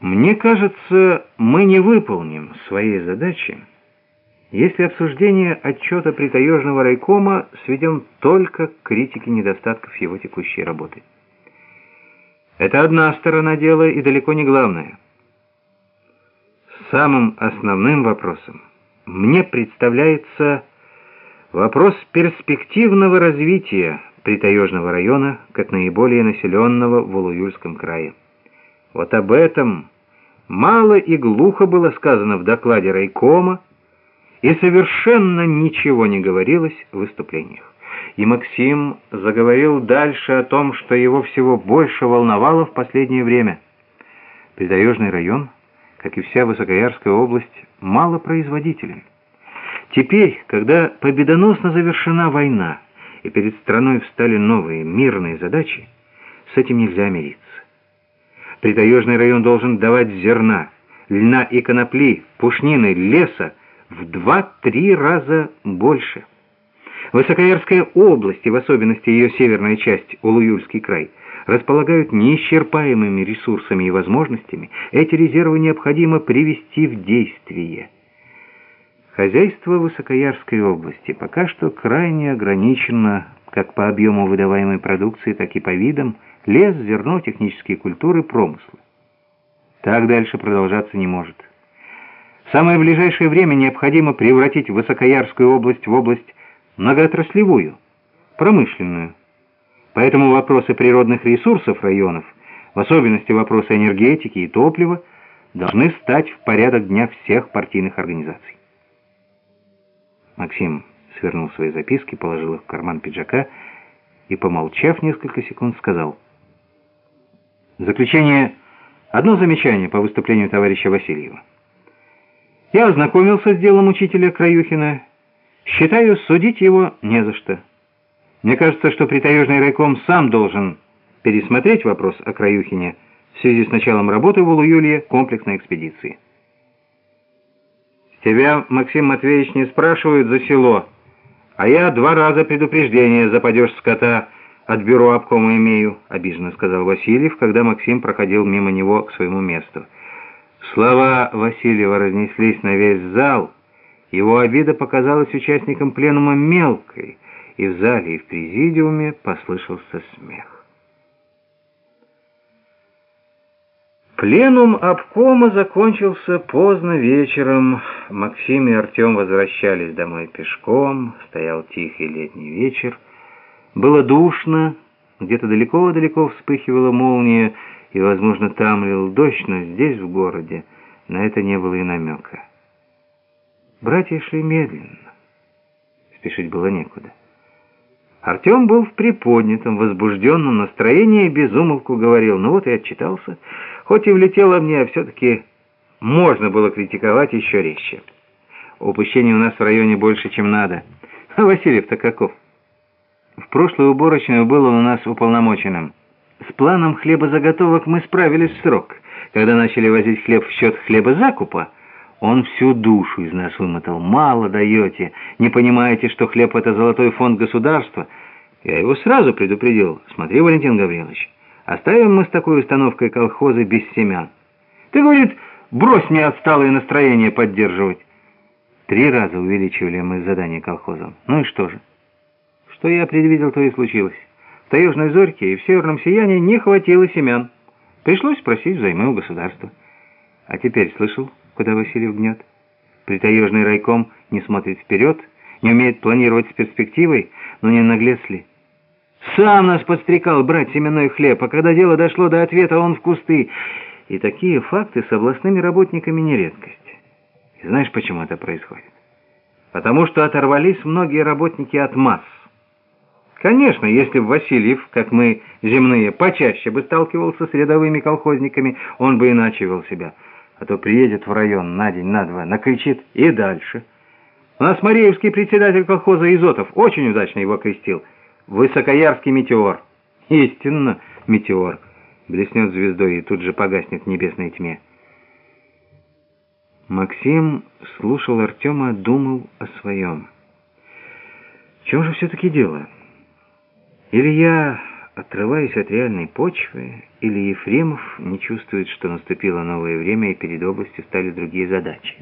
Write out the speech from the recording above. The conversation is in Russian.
Мне кажется, мы не выполним своей задачи, если обсуждение отчета притаежного райкома сведем только к критике недостатков его текущей работы. Это одна сторона дела и далеко не главная. Самым основным вопросом мне представляется вопрос перспективного развития Притаежного района как наиболее населенного в Улуюльском крае. Вот об этом мало и глухо было сказано в докладе райкома, и совершенно ничего не говорилось в выступлениях. И Максим заговорил дальше о том, что его всего больше волновало в последнее время. Притаежный район, как и вся Высокоярская область, малопроизводителен. Теперь, когда победоносно завершена война, и перед страной встали новые мирные задачи, с этим нельзя мириться. Притаежный район должен давать зерна, льна и конопли, пушнины, леса в два-три раза больше. Высокоярская область, и в особенности ее северная часть, Улуюльский край, располагают неисчерпаемыми ресурсами и возможностями. Эти резервы необходимо привести в действие. Хозяйство Высокоярской области пока что крайне ограничено как по объему выдаваемой продукции, так и по видам, лес, зерно, технические культуры, промыслы. Так дальше продолжаться не может. В самое ближайшее время необходимо превратить Высокоярскую область в область многоотраслевую, промышленную. Поэтому вопросы природных ресурсов районов, в особенности вопросы энергетики и топлива, должны стать в порядок дня всех партийных организаций. Максим свернул свои записки, положил их в карман пиджака и, помолчав несколько секунд, сказал. Заключение одно замечание по выступлению товарища Васильева. Я ознакомился с делом учителя Краюхина. Считаю, судить его не за что. Мне кажется, что притаежный райком сам должен пересмотреть вопрос о Краюхине в связи с началом работы в Улу-Юлье комплексной экспедиции. Тебя, Максим Матвеевич, не спрашивают за село, а я два раза предупреждение за падеж скота от бюро обкома имею, обиженно сказал Васильев, когда Максим проходил мимо него к своему месту. Слова Васильева разнеслись на весь зал. Его обида показалась участникам пленума мелкой, и в зале, и в президиуме послышался смех. Пленум обкома закончился поздно вечером. Максим и Артем возвращались домой пешком. Стоял тихий летний вечер. Было душно. Где-то далеко-далеко вспыхивала молния, и, возможно, там лил дождь, но здесь, в городе, на это не было и намека. Братья шли медленно. Спешить было некуда. Артем был в приподнятом, возбужденном настроении и безумолку говорил, ну вот и отчитался, хоть и влетело мне, а все-таки можно было критиковать еще резче. Упущений у нас в районе больше, чем надо. А Васильев-то каков? В прошлую уборочную был он у нас уполномоченным. С планом хлебозаготовок мы справились в срок. Когда начали возить хлеб в счет хлебозакупа, он всю душу из нас вымотал. Мало даете. Не понимаете, что хлеб — это золотой фонд государства. Я его сразу предупредил. Смотри, Валентин Гаврилович, оставим мы с такой установкой колхозы без семян. Ты, говорит, брось мне отсталое настроение поддерживать. Три раза увеличивали мы задание колхозам. Ну и что же? Что я предвидел, то и случилось. В таежной зорьке и в северном сиянии не хватило семян. Пришлось просить взаймы у государства. А теперь слышал? куда Васильев гнет. Притаежный райком не смотрит вперед, не умеет планировать с перспективой, но не наглец ли? Сам нас подстрекал брать семенной хлеб, а когда дело дошло до ответа, он в кусты. И такие факты с областными работниками не редкость. И знаешь, почему это происходит? Потому что оторвались многие работники от масс. Конечно, если бы Васильев, как мы земные, почаще бы сталкивался с рядовыми колхозниками, он бы иначе вел себя а то приедет в район на день, на два, накричит и дальше. У нас Мареевский председатель колхоза Изотов очень удачно его крестил. Высокоярский метеор. Истинно метеор. Блеснет звездой и тут же погаснет в небесной тьме. Максим слушал Артема, думал о своем. В чем же все-таки дело? Или я отрываясь от реальной почвы, или Ефремов не чувствует, что наступило новое время и перед областью стали другие задачи.